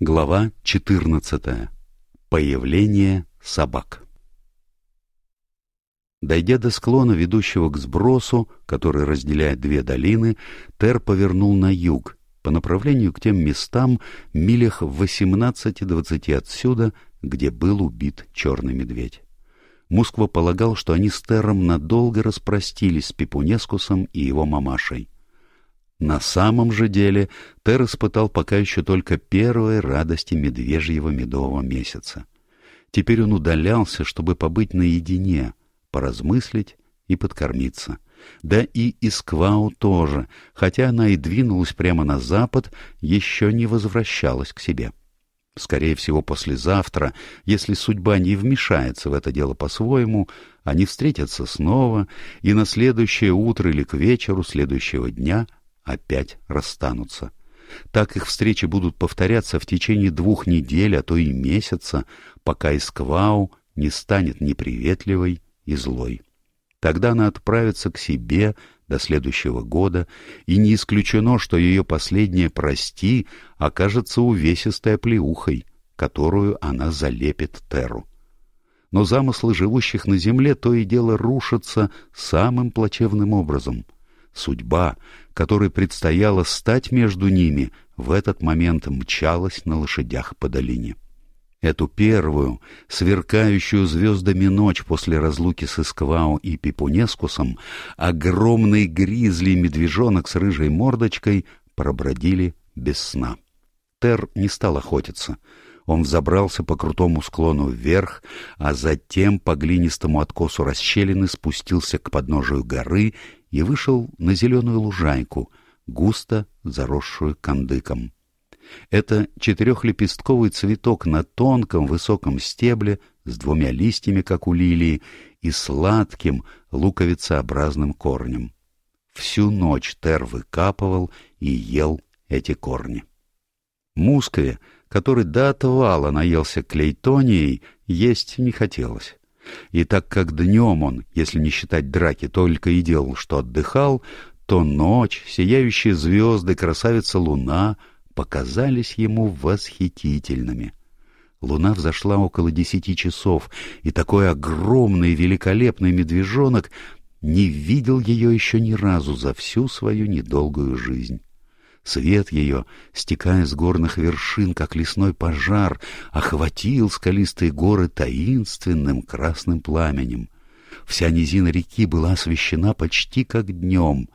Глава 14. Появление собак. Дойдя до склона, ведущего к сбросу, который разделяет две долины, Тер повернул на юг, по направлению к тем местам, милях в 18-20 отсюда, где был убит черный медведь. Мусква полагал, что они с Тером надолго распростились с Пипунескусом и его мамашей. На самом же деле Тер испытал пока еще только первые радости медвежьего медового месяца. Теперь он удалялся, чтобы побыть наедине, поразмыслить и подкормиться. Да и Исквау тоже, хотя она и двинулась прямо на запад, еще не возвращалась к себе. Скорее всего, послезавтра, если судьба не вмешается в это дело по-своему, они встретятся снова, и на следующее утро или к вечеру следующего дня — опять расстанутся. Так их встречи будут повторяться в течение двух недель, а то и месяца, пока Исквау не станет неприветливой и злой. Тогда она отправится к себе до следующего года, и не исключено, что ее последнее «прости» окажется увесистой плеухой, которую она залепит Теру. Но замыслы живущих на земле то и дело рушатся самым плачевным образом — Судьба, которой предстояло стать между ними, в этот момент мчалась на лошадях по долине. Эту первую, сверкающую звездами ночь после разлуки с Исквао и Пипунескусом, огромный гризли медвежонок с рыжей мордочкой пробродили без сна. Тер не стал охотиться. Он взобрался по крутому склону вверх, а затем по глинистому откосу расщелины спустился к подножию горы и вышел на зеленую лужайку, густо заросшую кандыком. Это четырехлепестковый цветок на тонком высоком стебле с двумя листьями, как у лилии, и сладким луковицеобразным корнем. Всю ночь Тер выкапывал и ел эти корни. Мускове, который до отвала наелся клейтонией, есть не хотелось. И так как днем он, если не считать драки, только и делал, что отдыхал, то ночь, сияющие звезды, красавица луна показались ему восхитительными. Луна взошла около десяти часов, и такой огромный великолепный медвежонок не видел ее еще ни разу за всю свою недолгую жизнь. Свет ее, стекая с горных вершин, как лесной пожар, охватил скалистые горы таинственным красным пламенем. Вся низина реки была освещена почти как днем.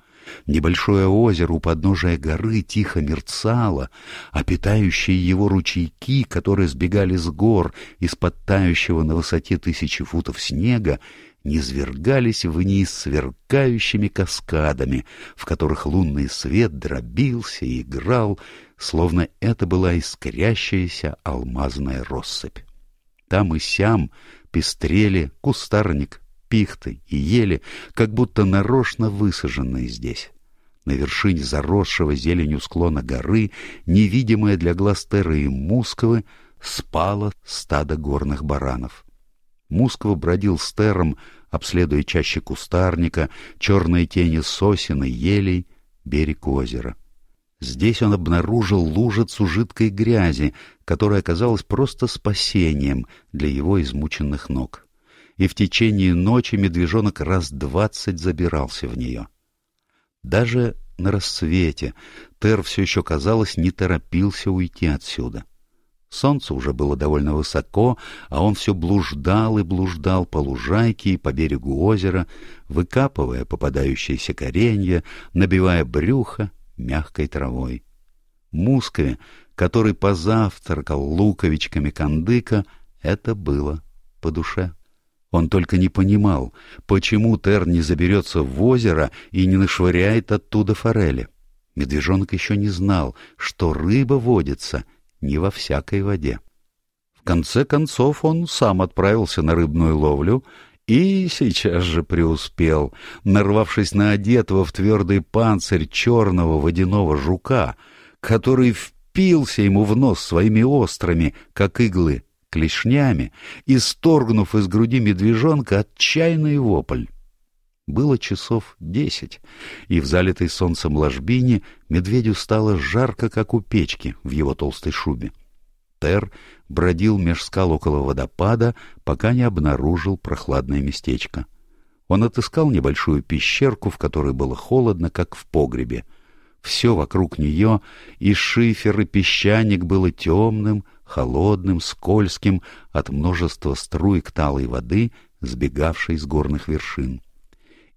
Небольшое озеро у подножия горы тихо мерцало, а питающие его ручейки, которые сбегали с гор из-под тающего на высоте тысячи футов снега, низвергались вниз сверкающими каскадами, в которых лунный свет дробился и играл, словно это была искрящаяся алмазная россыпь. Там и сям пестрели кустарник, пихты и ели, как будто нарочно высаженные здесь. На вершине заросшего зеленью склона горы, невидимая для глаз Терры и Мусковы, спало стадо горных баранов. Мускова бродил с Терром, обследуя чаще кустарника, черные тени сосен и елей, берег озера. Здесь он обнаружил лужицу жидкой грязи, которая оказалась просто спасением для его измученных ног и в течение ночи медвежонок раз двадцать забирался в нее. Даже на рассвете Тер все еще, казалось, не торопился уйти отсюда. Солнце уже было довольно высоко, а он все блуждал и блуждал по лужайке и по берегу озера, выкапывая попадающиеся коренья, набивая брюхо мягкой травой. Мускове, который позавтракал луковичками кандыка, это было по душе. Он только не понимал, почему Тер не заберется в озеро и не нашвыряет оттуда форели. Медвежонок еще не знал, что рыба водится не во всякой воде. В конце концов он сам отправился на рыбную ловлю и сейчас же преуспел, нарвавшись на одетого в твердый панцирь черного водяного жука, который впился ему в нос своими острыми, как иглы, клешнями, исторгнув из груди медвежонка отчаянный вопль. Было часов десять, и в залитой солнцем ложбине медведю стало жарко, как у печки в его толстой шубе. Тер бродил меж скал около водопада, пока не обнаружил прохладное местечко. Он отыскал небольшую пещерку, в которой было холодно, как в погребе. Все вокруг нее, и шифер, и песчаник было темным, холодным, скользким от множества струек талой воды, сбегавшей с горных вершин.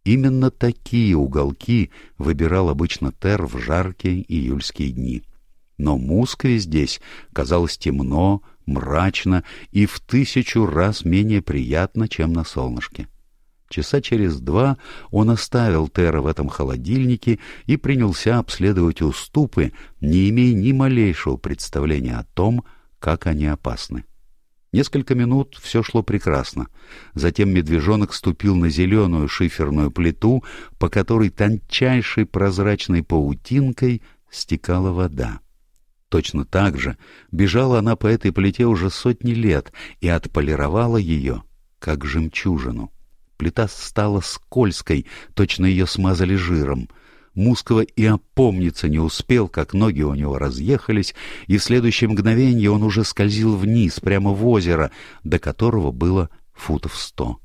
Именно такие уголки выбирал обычно Тер в жаркие июльские дни. Но Мускве здесь казалось темно, мрачно и в тысячу раз менее приятно, чем на солнышке. Часа через два он оставил Тера в этом холодильнике и принялся обследовать уступы, не имея ни малейшего представления о том, как они опасны. Несколько минут все шло прекрасно. Затем медвежонок ступил на зеленую шиферную плиту, по которой тончайшей прозрачной паутинкой стекала вода. Точно так же бежала она по этой плите уже сотни лет и отполировала ее, как жемчужину. Плита стала скользкой, точно ее смазали жиром — Мускова и опомниться не успел, как ноги у него разъехались, и в следующее мгновение он уже скользил вниз, прямо в озеро, до которого было футов сто.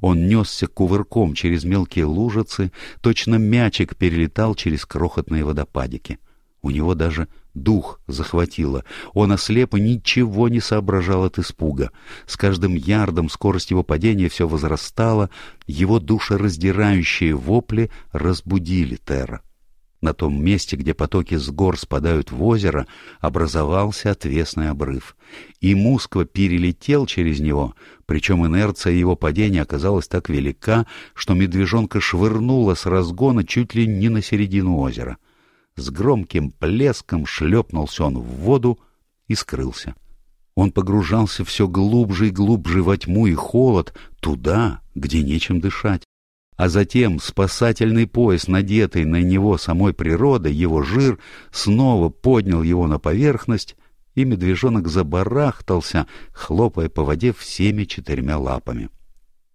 Он несся кувырком через мелкие лужицы, точно мячик перелетал через крохотные водопадики. У него даже Дух захватило. Он ослеп и ничего не соображал от испуга. С каждым ярдом скорость его падения все возрастала, его душераздирающие вопли разбудили Тера. На том месте, где потоки с гор спадают в озеро, образовался отвесный обрыв. И Мусква перелетел через него, причем инерция его падения оказалась так велика, что медвежонка швырнула с разгона чуть ли не на середину озера с громким плеском шлепнулся он в воду и скрылся. Он погружался все глубже и глубже во тьму и холод, туда, где нечем дышать. А затем спасательный пояс, надетый на него самой природой, его жир, снова поднял его на поверхность, и медвежонок забарахтался, хлопая по воде всеми четырьмя лапами.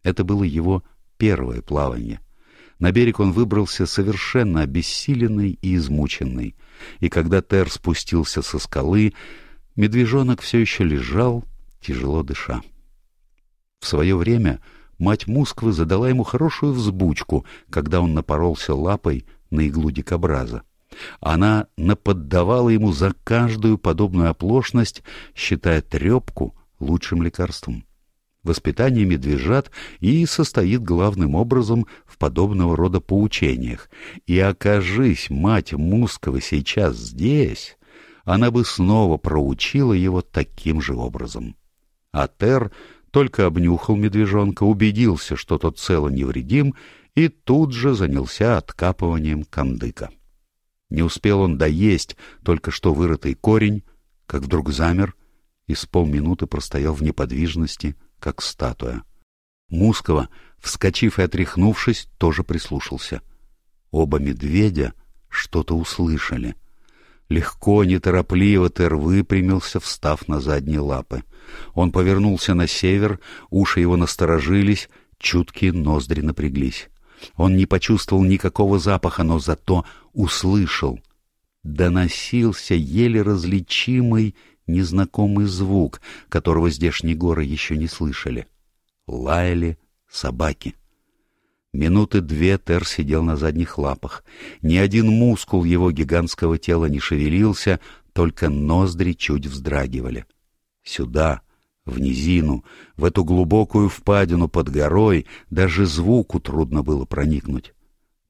Это было его первое плавание — на берег он выбрался совершенно обессиленный и измученный, и когда Тер спустился со скалы, медвежонок все еще лежал, тяжело дыша. В свое время мать Мусквы задала ему хорошую взбучку, когда он напоролся лапой на иглу дикобраза. Она наподдавала ему за каждую подобную оплошность, считая трепку лучшим лекарством воспитании медвежат и состоит главным образом в подобного рода поучениях. И окажись мать Мускова сейчас здесь, она бы снова проучила его таким же образом. А Тер только обнюхал медвежонка, убедился, что тот цело невредим, и тут же занялся откапыванием кандыка. Не успел он доесть только что вырытый корень, как вдруг замер и с полминуты простоял в неподвижности — как статуя. Мускова, вскочив и отряхнувшись, тоже прислушался. Оба медведя что-то услышали. Легко, неторопливо Тер выпрямился, встав на задние лапы. Он повернулся на север, уши его насторожились, чуткие ноздри напряглись. Он не почувствовал никакого запаха, но зато услышал. Доносился еле различимый незнакомый звук, которого здешние горы еще не слышали. Лаяли собаки. Минуты две Тер сидел на задних лапах. Ни один мускул его гигантского тела не шевелился, только ноздри чуть вздрагивали. Сюда, в низину, в эту глубокую впадину под горой, даже звуку трудно было проникнуть.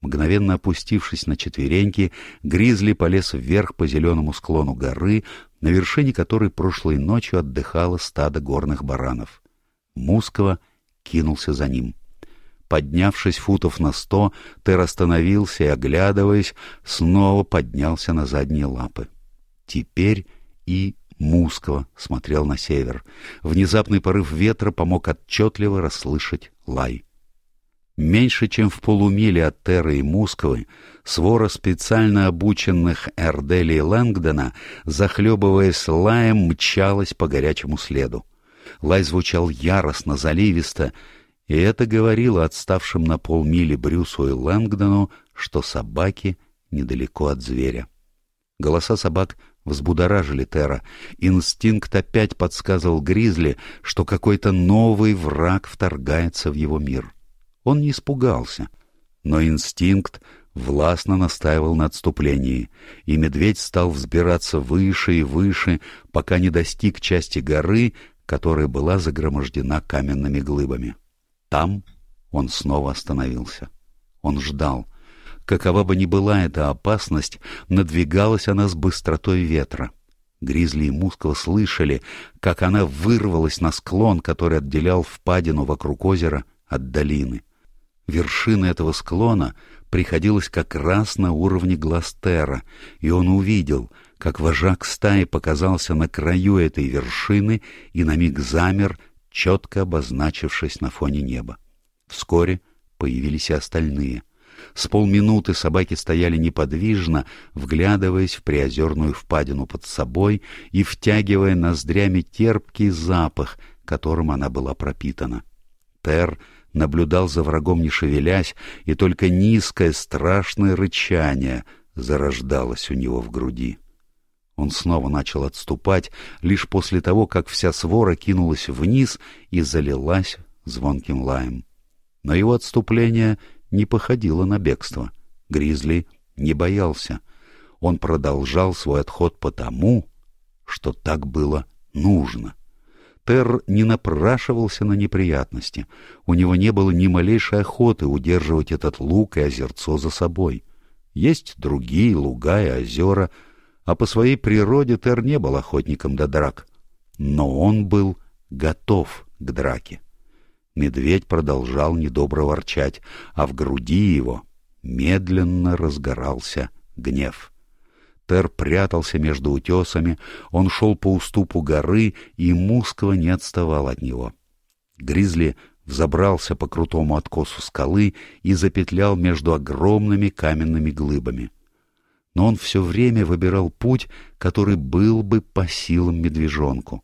Мгновенно опустившись на четвереньки, Гризли полез вверх по зеленому склону горы, на вершине которой прошлой ночью отдыхало стадо горных баранов. Мускова кинулся за ним. Поднявшись футов на сто, Тер остановился и, оглядываясь, снова поднялся на задние лапы. Теперь и Мускова смотрел на север. Внезапный порыв ветра помог отчетливо расслышать лай. — Меньше чем в полумиле от Терры и Мускулы свора специально обученных Эрдели и Лэнгдона, захлебываясь лаем, мчалась по горячему следу. Лай звучал яростно, заливисто, и это говорило отставшим на полмили Брюсу и Лэнгдону, что собаки недалеко от зверя. Голоса собак взбудоражили Тера. Инстинкт опять подсказывал Гризли, что какой-то новый враг вторгается в его мир. — он не испугался, но инстинкт властно настаивал на отступлении, и медведь стал взбираться выше и выше, пока не достиг части горы, которая была загромождена каменными глыбами. Там он снова остановился. Он ждал. Какова бы ни была эта опасность, надвигалась она с быстротой ветра. Гризли и Мусква слышали, как она вырвалась на склон, который отделял впадину вокруг озера от долины вершины этого склона приходилась как раз на уровне Гластера, и он увидел, как вожак стаи показался на краю этой вершины и на миг замер, четко обозначившись на фоне неба. Вскоре появились и остальные. С полминуты собаки стояли неподвижно, вглядываясь в приозерную впадину под собой и втягивая ноздрями терпкий запах, которым она была пропитана. Тер — наблюдал за врагом не шевелясь, и только низкое страшное рычание зарождалось у него в груди. Он снова начал отступать лишь после того, как вся свора кинулась вниз и залилась звонким лаем. Но его отступление не походило на бегство. Гризли не боялся. Он продолжал свой отход потому, что так было нужно. Тер не напрашивался на неприятности. У него не было ни малейшей охоты удерживать этот луг и озерцо за собой. Есть другие луга и озера, а по своей природе Тер не был охотником до драк. Но он был готов к драке. Медведь продолжал недобро ворчать, а в груди его медленно разгорался гнев. Тер прятался между утесами, он шел по уступу горы, и Мускво не отставал от него. Гризли взобрался по крутому откосу скалы и запетлял между огромными каменными глыбами. Но он все время выбирал путь, который был бы по силам медвежонку.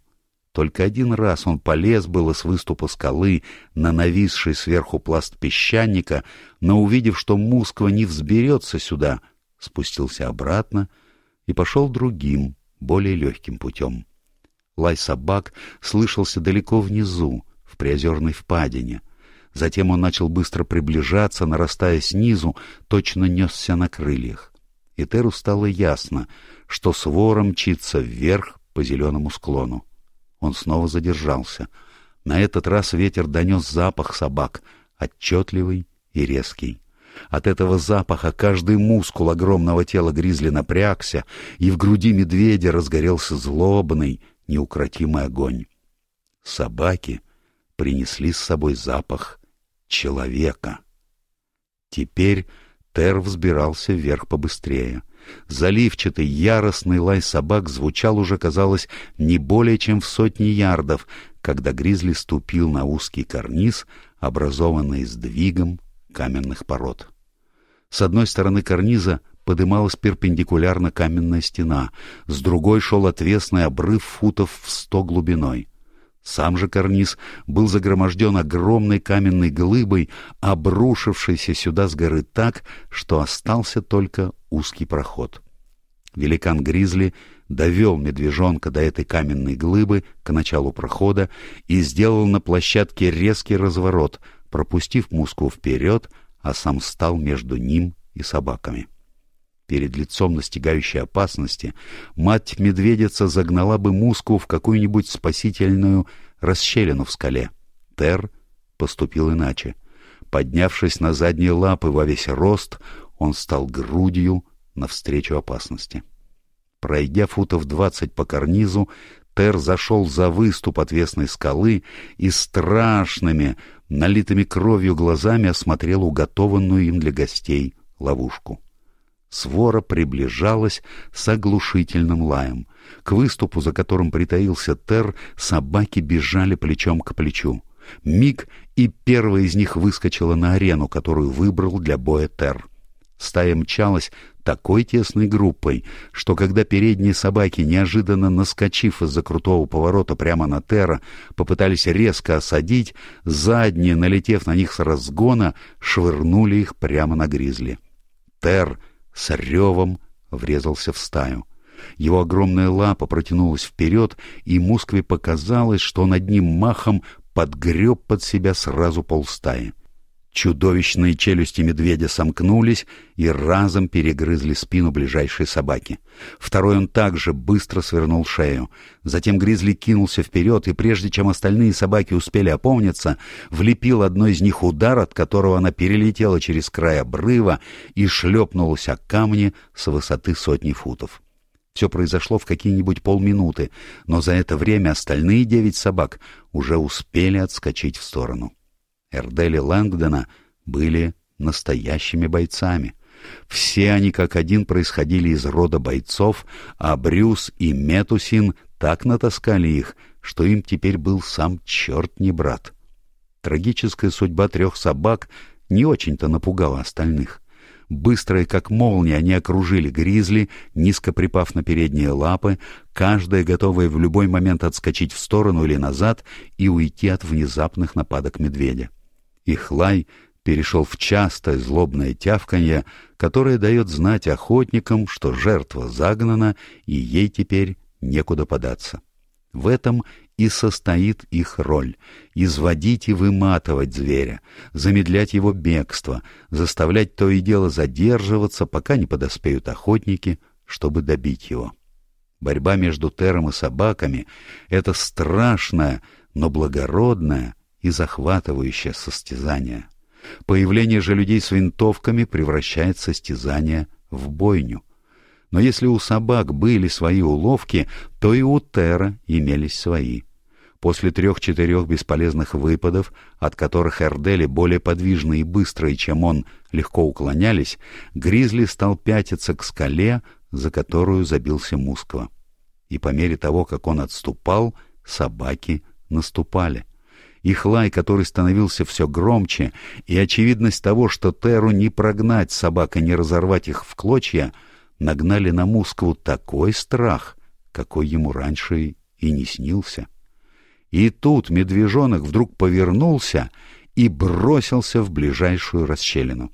Только один раз он полез было с выступа скалы на нависший сверху пласт песчаника, но увидев, что Мусква не взберется сюда, спустился обратно — и пошел другим, более легким путем. Лай собак слышался далеко внизу, в приозерной впадине. Затем он начал быстро приближаться, нарастая снизу, точно несся на крыльях. И Теру стало ясно, что свора мчится вверх по зеленому склону. Он снова задержался. На этот раз ветер донес запах собак, отчетливый и резкий. От этого запаха каждый мускул огромного тела гризли напрягся, и в груди медведя разгорелся злобный, неукротимый огонь. Собаки принесли с собой запах человека. Теперь Тер взбирался вверх побыстрее. Заливчатый, яростный лай собак звучал уже, казалось, не более чем в сотни ярдов, когда Гризли ступил на узкий карниз, образованный сдвигом каменных пород. С одной стороны карниза подымалась перпендикулярно каменная стена, с другой шел отвесный обрыв футов в сто глубиной. Сам же карниз был загроможден огромной каменной глыбой, обрушившейся сюда с горы так, что остался только узкий проход. Великан Гризли довел медвежонка до этой каменной глыбы к началу прохода и сделал на площадке резкий разворот, пропустив Муску вперед, а сам встал между ним и собаками. Перед лицом настигающей опасности мать-медведица загнала бы Муску в какую-нибудь спасительную расщелину в скале. Тер поступил иначе. Поднявшись на задние лапы во весь рост, он стал грудью навстречу опасности. Пройдя футов двадцать по карнизу, Тер зашел за выступ отвесной скалы и страшными, налитыми кровью глазами осмотрел уготованную им для гостей ловушку. Свора приближалась с оглушительным лаем. К выступу, за которым притаился Тер, собаки бежали плечом к плечу. Миг, и первая из них выскочила на арену, которую выбрал для боя Тер. Стая мчалась такой тесной группой, что когда передние собаки, неожиданно наскочив из-за крутого поворота прямо на Терра, попытались резко осадить, задние, налетев на них с разгона, швырнули их прямо на гризли. Терр с ревом врезался в стаю. Его огромная лапа протянулась вперед, и Мускве показалось, что он одним махом подгреб под себя сразу полстаи. Чудовищные челюсти медведя сомкнулись и разом перегрызли спину ближайшей собаки. Второй он также быстро свернул шею. Затем гризли кинулся вперед, и прежде чем остальные собаки успели опомниться, влепил одной из них удар, от которого она перелетела через край обрыва и шлепнулась о камни с высоты сотни футов. Все произошло в какие-нибудь полминуты, но за это время остальные девять собак уже успели отскочить в сторону. Эрдели Лэнгдона были настоящими бойцами. Все они как один происходили из рода бойцов, а Брюс и Метусин так натаскали их, что им теперь был сам черт не брат. Трагическая судьба трех собак не очень-то напугала остальных. Быстрые, как молния, они окружили гризли, низко припав на передние лапы, каждая готовая в любой момент отскочить в сторону или назад и уйти от внезапных нападок медведя их лай перешел в частое злобное тявканье, которое дает знать охотникам, что жертва загнана, и ей теперь некуда податься. В этом и состоит их роль — изводить и выматывать зверя, замедлять его бегство, заставлять то и дело задерживаться, пока не подоспеют охотники, чтобы добить его. Борьба между тером и собаками — это страшная, но благородная и захватывающее состязание. Появление же людей с винтовками превращает состязание в бойню. Но если у собак были свои уловки, то и у Тера имелись свои. После трех-четырех бесполезных выпадов, от которых Эрдели более подвижные и быстрые, чем он, легко уклонялись, Гризли стал пятиться к скале, за которую забился Мусква. И по мере того, как он отступал, собаки наступали — их лай, который становился все громче, и очевидность того, что Теру не прогнать собак и не разорвать их в клочья, нагнали на Мускву такой страх, какой ему раньше и не снился. И тут медвежонок вдруг повернулся и бросился в ближайшую расщелину.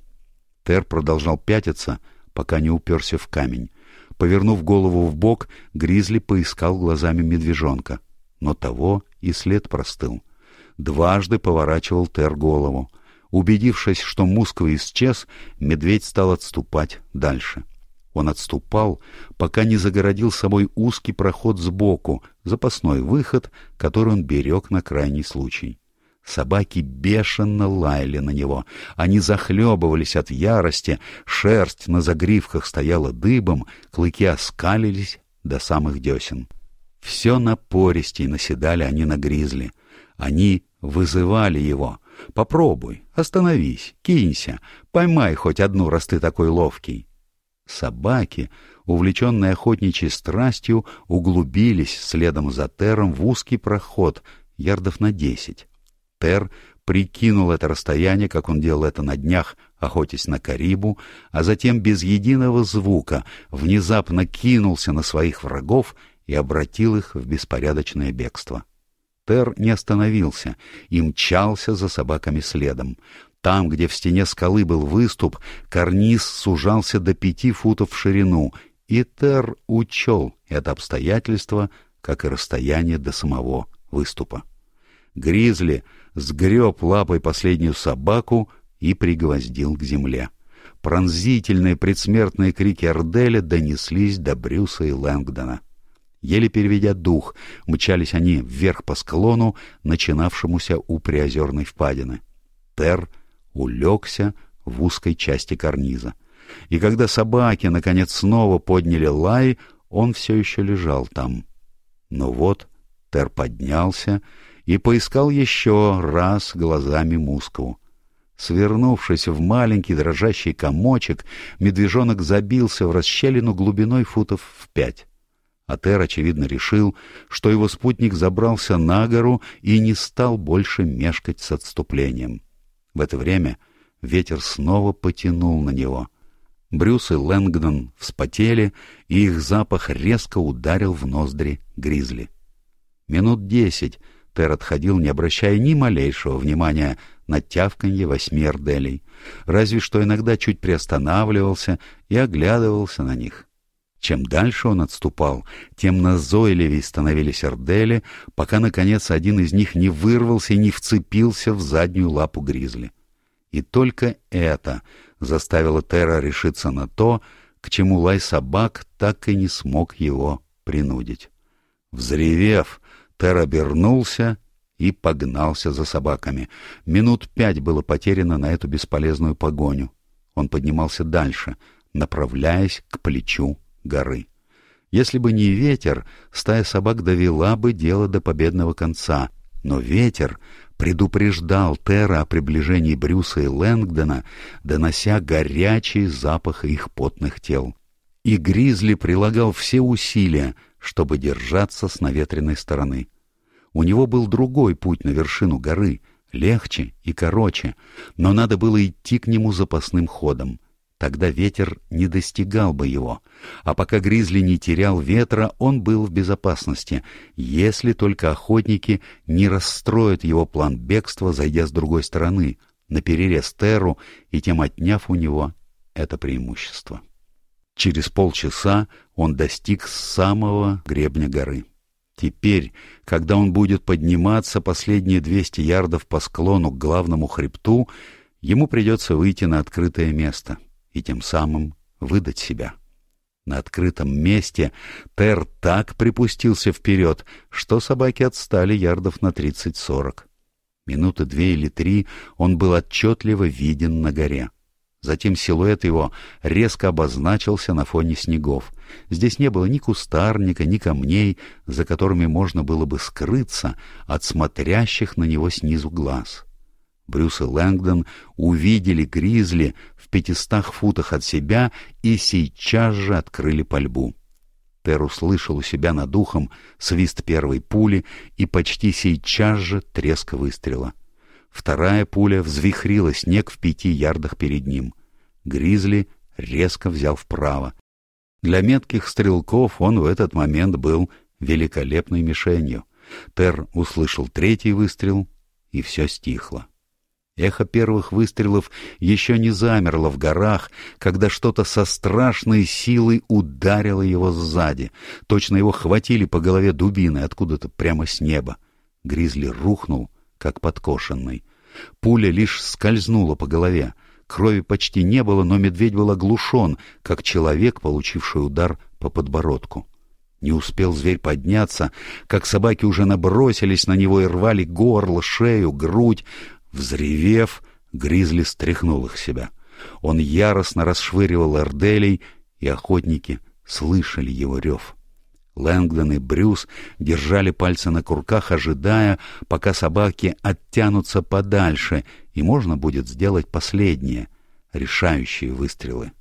Тер продолжал пятиться, пока не уперся в камень. Повернув голову в бок, Гризли поискал глазами медвежонка, но того и след простыл дважды поворачивал Тер голову. Убедившись, что Мусква исчез, медведь стал отступать дальше. Он отступал, пока не загородил собой узкий проход сбоку, запасной выход, который он берег на крайний случай. Собаки бешено лаяли на него. Они захлебывались от ярости, шерсть на загривках стояла дыбом, клыки оскалились до самых десен. Все напористей наседали они на гризли — они вызывали его. «Попробуй, остановись, кинься, поймай хоть одну, раз ты такой ловкий». Собаки, увлеченные охотничьей страстью, углубились следом за Тером в узкий проход, ярдов на десять. Тер прикинул это расстояние, как он делал это на днях, охотясь на Карибу, а затем без единого звука внезапно кинулся на своих врагов и обратил их в беспорядочное бегство. — Тер не остановился и мчался за собаками следом. Там, где в стене скалы был выступ, карниз сужался до пяти футов в ширину, и Тер учел это обстоятельство, как и расстояние до самого выступа. Гризли сгреб лапой последнюю собаку и пригвоздил к земле. Пронзительные предсмертные крики Арделя донеслись до Брюса и Лэнгдона. Еле переведя дух, мчались они вверх по склону, начинавшемуся у приозерной впадины. Тер улегся в узкой части карниза. И когда собаки, наконец, снова подняли лай, он все еще лежал там. Но вот Тер поднялся и поискал еще раз глазами мускул, Свернувшись в маленький дрожащий комочек, медвежонок забился в расщелину глубиной футов в пять. Атер, очевидно, решил, что его спутник забрался на гору и не стал больше мешкать с отступлением. В это время ветер снова потянул на него. Брюс и Лэнгдон вспотели, и их запах резко ударил в ноздри гризли. Минут десять Тер отходил, не обращая ни малейшего внимания на тявканье восьми орделей, разве что иногда чуть приостанавливался и оглядывался на них. Чем дальше он отступал, тем назойливее становились ордели, пока, наконец, один из них не вырвался и не вцепился в заднюю лапу гризли. И только это заставило Терра решиться на то, к чему лай собак так и не смог его принудить. Взревев, Тер обернулся и погнался за собаками. Минут пять было потеряно на эту бесполезную погоню. Он поднимался дальше, направляясь к плечу горы. Если бы не ветер, стая собак довела бы дело до победного конца, но ветер предупреждал Тера о приближении Брюса и Лэнгдона, донося горячий запах их потных тел. И Гризли прилагал все усилия, чтобы держаться с наветренной стороны. У него был другой путь на вершину горы, легче и короче, но надо было идти к нему запасным ходом. Тогда ветер не достигал бы его. А пока Гризли не терял ветра, он был в безопасности, если только охотники не расстроят его план бегства, зайдя с другой стороны, на перерез Терру и тем отняв у него это преимущество. Через полчаса он достиг самого гребня горы. Теперь, когда он будет подниматься последние 200 ярдов по склону к главному хребту, ему придется выйти на открытое место — и тем самым выдать себя. На открытом месте Тер так припустился вперед, что собаки отстали ярдов на тридцать-сорок. Минуты две или три он был отчетливо виден на горе. Затем силуэт его резко обозначился на фоне снегов. Здесь не было ни кустарника, ни камней, за которыми можно было бы скрыться от смотрящих на него снизу глаз. Брюс и Лэнгдон увидели Гризли в пятистах футах от себя и сейчас же открыли пальбу. Тер услышал у себя над ухом свист первой пули и почти сейчас же треск выстрела. Вторая пуля взвихрила снег в пяти ярдах перед ним. Гризли резко взял вправо. Для метких стрелков он в этот момент был великолепной мишенью. Тер услышал третий выстрел, и все стихло. Эхо первых выстрелов еще не замерло в горах, когда что-то со страшной силой ударило его сзади. Точно его хватили по голове дубины откуда-то прямо с неба. Гризли рухнул, как подкошенный. Пуля лишь скользнула по голове. Крови почти не было, но медведь был оглушен, как человек, получивший удар по подбородку. Не успел зверь подняться, как собаки уже набросились на него и рвали горло, шею, грудь. Взревев, Гризли стряхнул их себя. Он яростно расшвыривал Эрделей, и охотники слышали его рев. Лэнгдон и Брюс держали пальцы на курках, ожидая, пока собаки оттянутся подальше, и можно будет сделать последние, решающие выстрелы.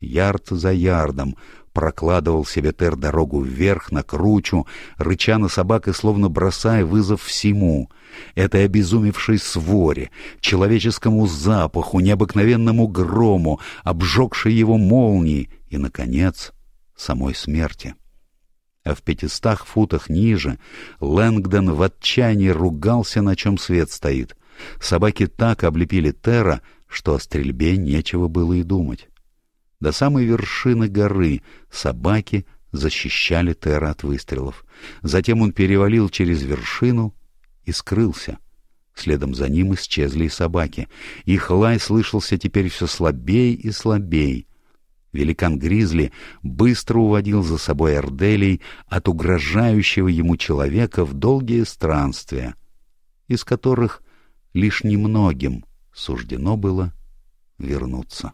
Ярд за ярдом прокладывал себе Тер дорогу вверх на кручу, рыча на собак и словно бросая вызов всему — этой обезумевшей своре, человеческому запаху, необыкновенному грому, обжегшей его молнии и, наконец, самой смерти. А в пятистах футах ниже Лэнгдон в отчаянии ругался, на чем свет стоит. Собаки так облепили Терра, что о стрельбе нечего было и думать. До самой вершины горы собаки защищали Терра от выстрелов. Затем он перевалил через вершину и скрылся. Следом за ним исчезли и собаки. Их лай слышался теперь все слабей и слабей. Великан Гризли быстро уводил за собой Эрделей от угрожающего ему человека в долгие странствия, из которых лишь немногим суждено было вернуться.